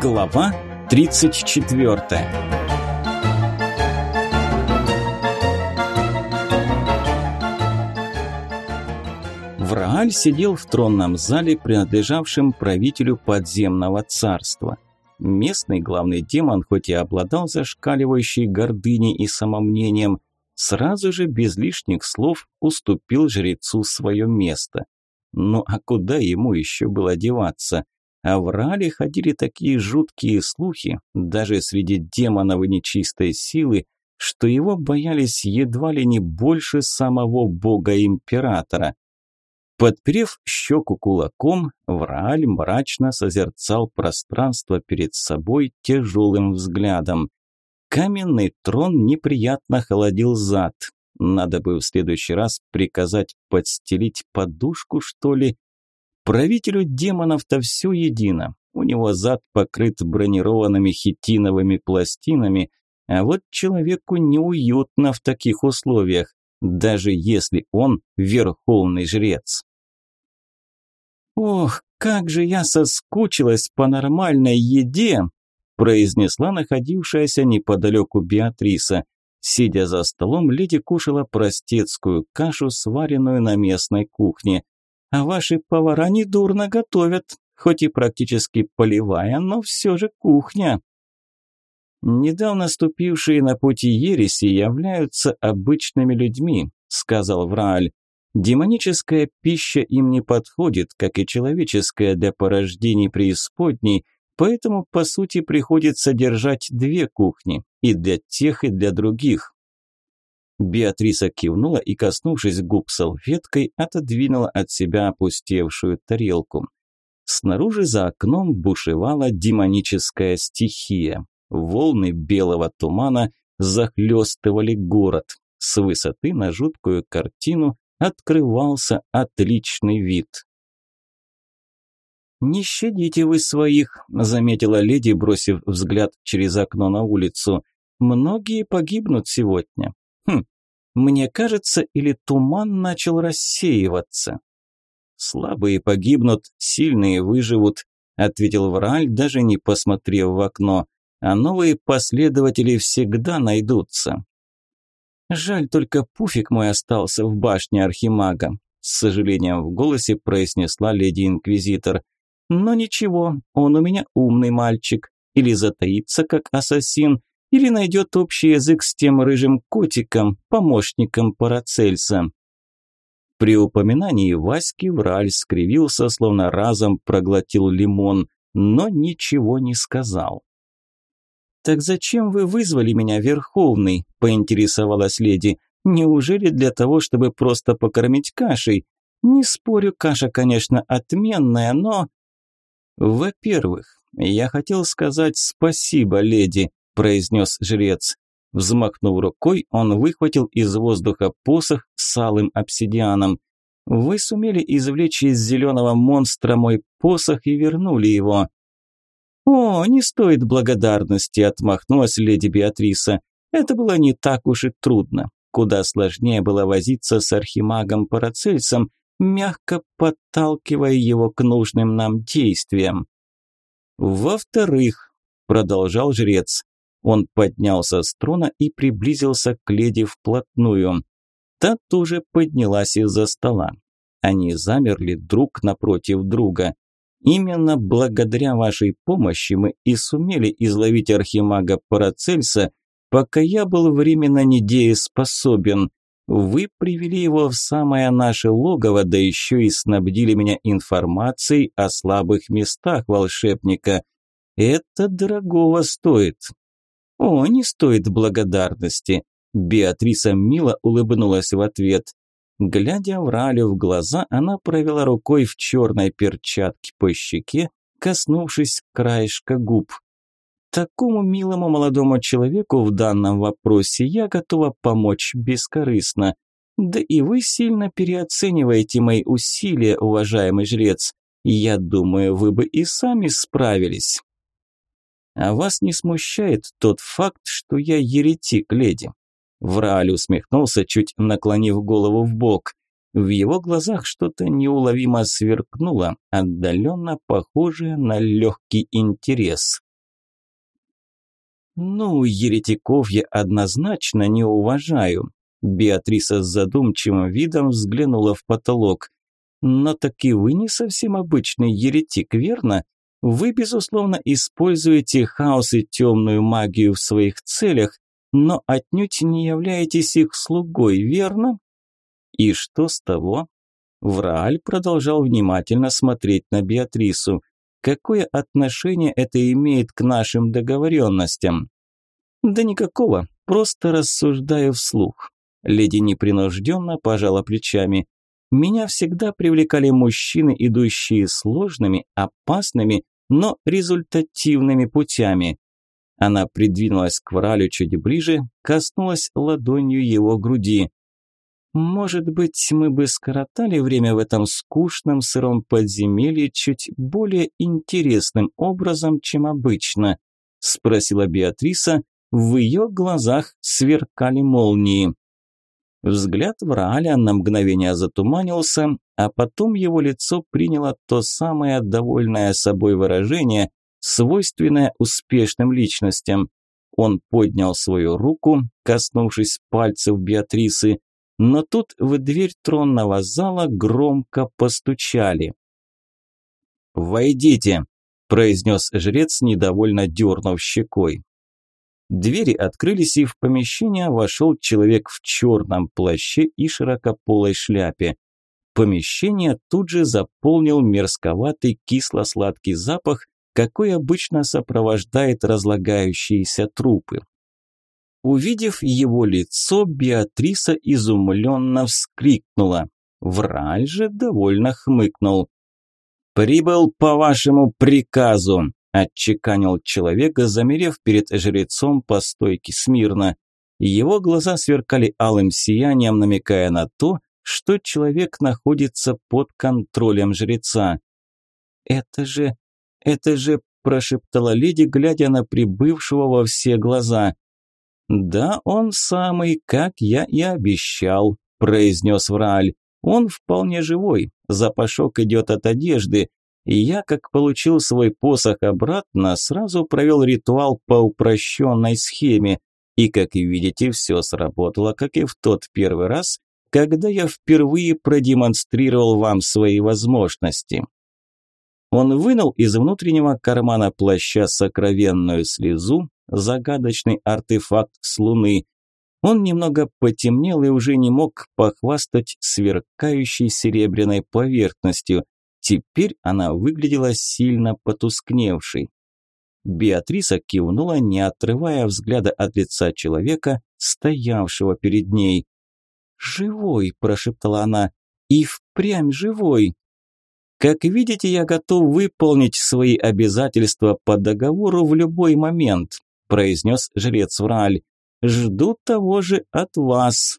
Глава 34 Врааль сидел в тронном зале, принадлежавшем правителю подземного царства. Местный главный демон, хоть и обладал зашкаливающей гордыней и самомнением, сразу же без лишних слов уступил жрецу свое место. Ну а куда ему еще было деваться – а в Рале ходили такие жуткие слухи, даже среди демонов и нечистой силы, что его боялись едва ли не больше самого бога-императора. Подперев щеку кулаком, Врааль мрачно созерцал пространство перед собой тяжелым взглядом. Каменный трон неприятно холодил зад. Надо бы в следующий раз приказать подстелить подушку, что ли, Правителю демонов-то все едино. У него зад покрыт бронированными хитиновыми пластинами, а вот человеку неуютно в таких условиях, даже если он верховный жрец. «Ох, как же я соскучилась по нормальной еде!» произнесла находившаяся неподалеку Беатриса. Сидя за столом, леди кушала простецкую кашу, сваренную на местной кухне. А ваши повара недурно готовят, хоть и практически полевая, но все же кухня. Недавно ступившие на пути ереси являются обычными людьми, сказал Врааль. Демоническая пища им не подходит, как и человеческая для порождений преисподней, поэтому, по сути, приходится держать две кухни, и для тех, и для других. Беатриса кивнула и, коснувшись губ салфеткой, отодвинула от себя опустевшую тарелку. Снаружи за окном бушевала демоническая стихия. Волны белого тумана захлестывали город. С высоты на жуткую картину открывался отличный вид. «Не щадите вы своих», – заметила леди, бросив взгляд через окно на улицу. «Многие погибнут сегодня. Хм, мне кажется, или туман начал рассеиваться. Слабые погибнут, сильные выживут, ответил Врааль, даже не посмотрев в окно. А новые последователи всегда найдутся. Жаль, только пуфик мой остался в башне Архимага, с сожалением в голосе произнесла леди-инквизитор. Но ничего, он у меня умный мальчик. Или затаится как ассасин, или найдет общий язык с тем рыжим котиком, помощником Парацельса. При упоминании Васьки Враль скривился, словно разом проглотил лимон, но ничего не сказал. «Так зачем вы вызвали меня, Верховный?» – поинтересовалась леди. «Неужели для того, чтобы просто покормить кашей? Не спорю, каша, конечно, отменная, но...» «Во-первых, я хотел сказать спасибо, леди», произнес жрец. Взмахнув рукой, он выхватил из воздуха посох с алым обсидианом. «Вы сумели извлечь из зеленого монстра мой посох и вернули его». «О, не стоит благодарности», – отмахнулась леди Беатриса. «Это было не так уж и трудно. Куда сложнее было возиться с архимагом Парацельсом, мягко подталкивая его к нужным нам действиям». «Во-вторых», – продолжал жрец, он поднялся с трона и приблизился к леди вплотную. Та тоже поднялась из-за стола. Они замерли друг напротив друга. Именно благодаря вашей помощи мы и сумели изловить архимага Парацельса, пока я был временно недееспособен. Вы привели его в самое наше логово, да еще и снабдили меня информацией о слабых местах волшебника. Это дорогого стоит. «О, не стоит благодарности!» Беатриса мило улыбнулась в ответ. Глядя Вралю в глаза, она провела рукой в черной перчатке по щеке, коснувшись краешка губ. Такому милому молодому человеку в данном вопросе я готова помочь бескорыстно. Да и вы сильно переоцениваете мои усилия, уважаемый жрец. Я думаю, вы бы и сами справились. А вас не смущает тот факт, что я еретик, леди?» Врааль усмехнулся, чуть наклонив голову в бок. В его глазах что-то неуловимо сверкнуло, отдаленно похожее на легкий интерес. Ну, еретиков я однозначно не уважаю. Беатриса с задумчивым видом взглянула в потолок. Но так и вы не совсем обычный еретик, верно? Вы, безусловно, используете хаос и темную магию в своих целях, но отнюдь не являетесь их слугой, верно? И что с того? Врааль продолжал внимательно смотреть на Беатрису. Какое отношение это имеет к нашим договоренностям? Да никакого, просто рассуждаю вслух. Леди непринужденно пожала плечами. Меня всегда привлекали мужчины, идущие сложными, опасными, но результативными путями. Она придвинулась к Вралю чуть ближе, коснулась ладонью его груди. Может быть, мы бы скоротали время в этом скучном сыром подземелье чуть более интересным образом, чем обычно, спросила Беатриса. В ее глазах сверкали молнии. Взгляд Врааля на мгновение затуманился, а потом его лицо приняло то самое довольное собой выражение, свойственное успешным личностям. Он поднял свою руку, коснувшись пальцев Беатрисы, но тут в дверь тронного зала громко постучали. «Войдите», – произнес жрец, недовольно дернув щекой. Двери открылись, и в помещение вошел человек в черном плаще и широкополой шляпе. Помещение тут же заполнил мерзковатый кисло-сладкий запах, какой обычно сопровождает разлагающиеся трупы. Увидев его лицо, Беатриса изумленно вскрикнула. Враль же довольно хмыкнул. «Прибыл по вашему приказу», – отчеканил человек, замерев перед жрецом по стойке смирно. Его глаза сверкали алым сиянием, намекая на то, что человек находится под контролем жреца. «Это же... это же...» – прошептала леди, глядя на прибывшего во все глаза. «Да, он самый, как я и обещал», – произнес Врааль. «Он вполне живой, запашок идет от одежды, я, как получил свой посох обратно, сразу провел ритуал по упрощенной схеме, и, как видите, все сработало, как и в тот первый раз, когда я впервые продемонстрировал вам свои возможности». Он вынул из внутреннего кармана плаща сокровенную слезу, загадочный артефакт с Луны. Он немного потемнел и уже не мог похвастать сверкающей серебряной поверхностью. Теперь она выглядела сильно потускневшей. Беатриса кивнула, не отрывая взгляда от лица человека, стоявшего перед ней. «Живой!» – прошептала она. «И впрямь живой!» «Как видите, я готов выполнить свои обязательства по договору в любой момент произнес жрец Враль. «Жду того же от вас».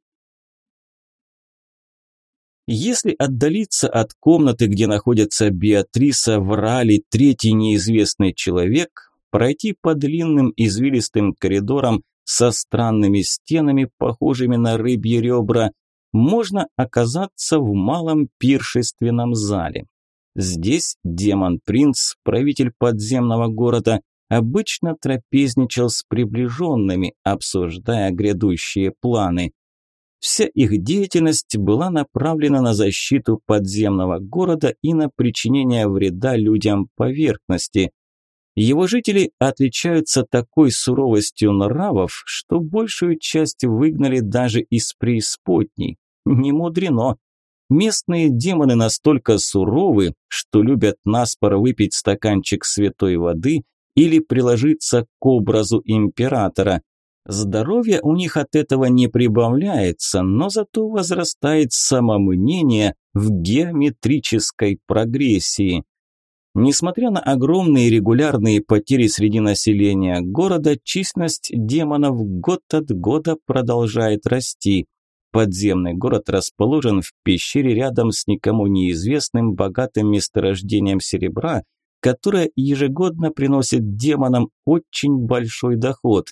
Если отдалиться от комнаты, где находится Беатриса Враль и третий неизвестный человек, пройти по длинным извилистым коридорам со странными стенами, похожими на рыбьи ребра, можно оказаться в малом пиршественном зале. Здесь демон-принц, правитель подземного города, обычно трапезничал с приближенными, обсуждая грядущие планы. Вся их деятельность была направлена на защиту подземного города и на причинение вреда людям поверхности. Его жители отличаются такой суровостью нравов, что большую часть выгнали даже из преисподней. Не мудрено. Местные демоны настолько суровы, что любят наспор выпить стаканчик святой воды или приложиться к образу императора. Здоровье у них от этого не прибавляется, но зато возрастает самомнение в геометрической прогрессии. Несмотря на огромные регулярные потери среди населения города, численность демонов год от года продолжает расти. Подземный город расположен в пещере рядом с никому неизвестным богатым месторождением серебра, которая ежегодно приносит демонам очень большой доход.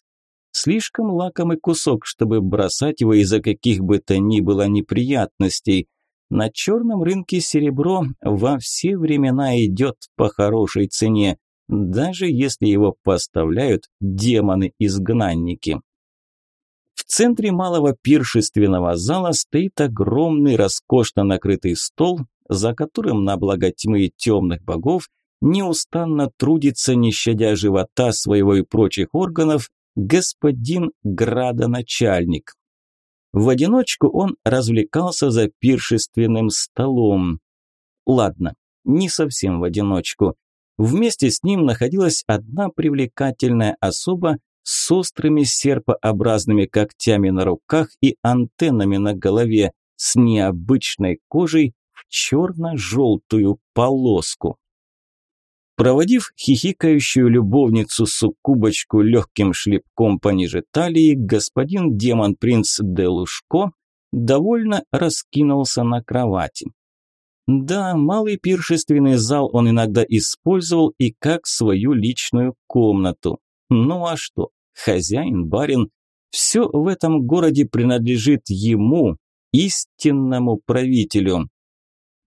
Слишком лакомый кусок, чтобы бросать его из-за каких бы то ни было неприятностей. На черном рынке серебро во все времена идет по хорошей цене. даже если его поставляют демоны-изгнанники. В центре малого пиршественного зала стоит огромный, роскошно накрытый стол, за которым на благо тьмы темных богов неустанно трудится, не щадя живота своего и прочих органов, господин градоначальник. В одиночку он развлекался за пиршественным столом. Ладно, не совсем в одиночку. Вместе с ним находилась одна привлекательная особа с острыми серпообразными когтями на руках и антеннами на голове, с необычной кожей в черно-желтую полоску. Проводив хихикающую любовницу-суккубочку легким шлепком пониже талии, господин демон-принц Делушко довольно раскинулся на кровати. Да, малый пиршественный зал он иногда использовал и как свою личную комнату. Ну а что, хозяин, барин, все в этом городе принадлежит ему, истинному правителю.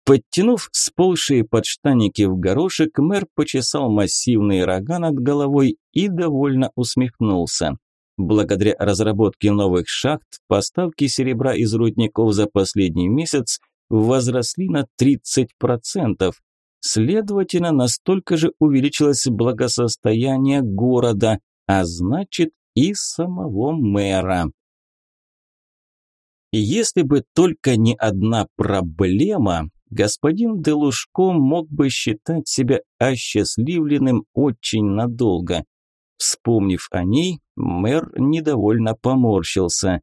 Подтянув сползшие подштанники в горошек, мэр почесал массивные рога над головой и довольно усмехнулся. Благодаря разработке новых шахт, поставки серебра из рудников за последний месяц возросли на 30%. Следовательно, настолько же увеличилось благосостояние города, а значит и самого мэра. Если бы только не одна проблема, господин Делушко мог бы считать себя осчастливленным очень надолго. Вспомнив о ней, мэр недовольно поморщился.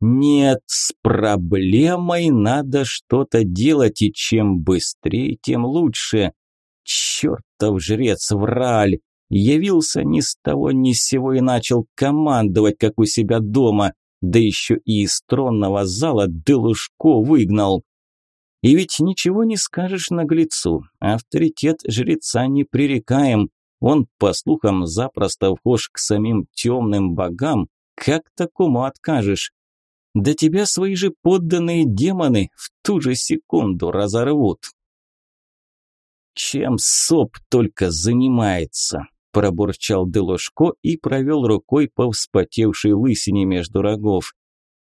Нет, с проблемой надо что-то делать, и чем быстрее, тем лучше. Чертов жрец Враль! Явился ни с того ни с сего и начал командовать, как у себя дома, да еще и из тронного зала Делушко выгнал. И ведь ничего не скажешь наглецу. Авторитет жреца непререкаем. Он, по слухам, запросто вхож к самим темным богам. Как такому откажешь? Да тебя свои же подданные демоны в ту же секунду разорвут. Чем СОП только занимается, пробурчал Делошко и провел рукой по вспотевшей лысине между рогов.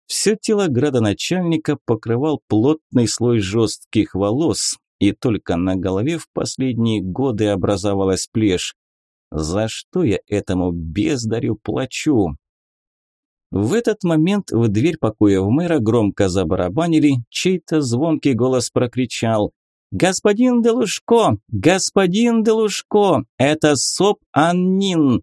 Все тело градоначальника покрывал плотный слой жестких волос, и только на голове в последние годы образовалась плешь. За что я этому бездарю плачу? В этот момент в дверь покоя в мэра громко забарабанили, чей-то звонкий голос прокричал «Господин Делушко! Господин Делушко! Это СОП Аннин!»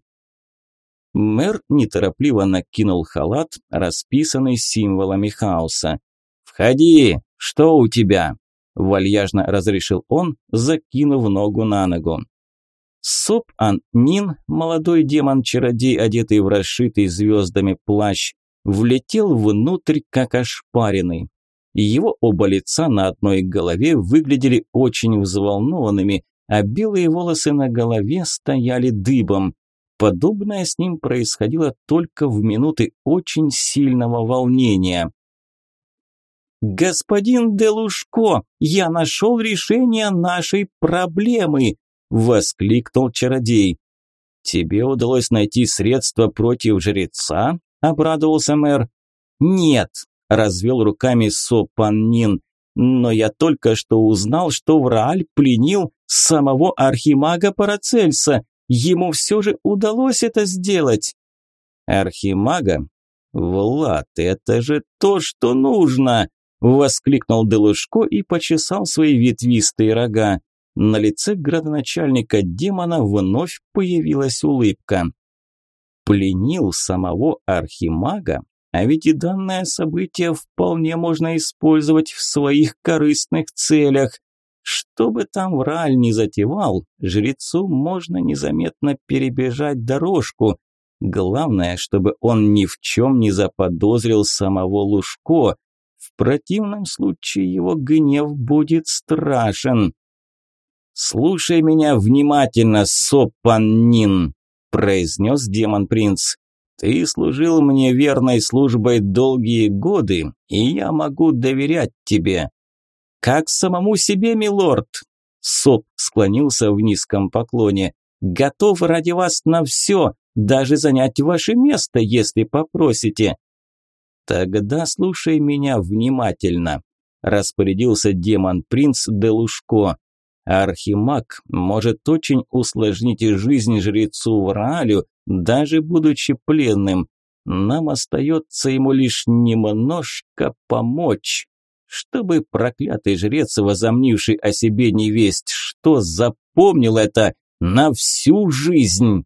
Мэр неторопливо накинул халат, расписанный символами хаоса. «Входи! Что у тебя?» – вальяжно разрешил он, закинув ногу на ногу. Соп-Ан Нин, молодой демон-чародей, одетый в расшитый звездами плащ, влетел внутрь как ошпаренный. Его оба лица на одной голове выглядели очень взволнованными, а белые волосы на голове стояли дыбом. Подобное с ним происходило только в минуты очень сильного волнения. «Господин Делушко, я нашел решение нашей проблемы!» – воскликнул чародей. «Тебе удалось найти средства против жреца?» – обрадовался мэр. «Нет», – развел руками Сопаннин, – «но я только что узнал, что Врааль пленил самого архимага Парацельса, Ему все же удалось это сделать. Архимага? Влад, это же то, что нужно! Воскликнул Делушко и почесал свои ветвистые рога. На лице градоначальника демона вновь появилась улыбка. Пленил самого архимага? А ведь и данное событие вполне можно использовать в своих корыстных целях. Что бы там Врааль не затевал, жрецу можно незаметно перебежать дорожку. Главное, чтобы он ни в чем не заподозрил самого Лужко. В противном случае его гнев будет страшен. «Слушай меня внимательно, Сопаннин», – произнес демон-принц. «Ты служил мне верной службой долгие годы, и я могу доверять тебе. «Как самому себе, милорд?» Соп склонился в низком поклоне. Готов ради вас на все, даже занять ваше место, если попросите». «Тогда слушай меня внимательно», – распорядился демон-принц Делушко. «Архимаг может очень усложнить жизнь жрецу Враалю, даже будучи пленным. Нам остается ему лишь немножко помочь, чтобы проклятый жрец, возомнивший о себе невесть, что запомнил это на всю жизнь».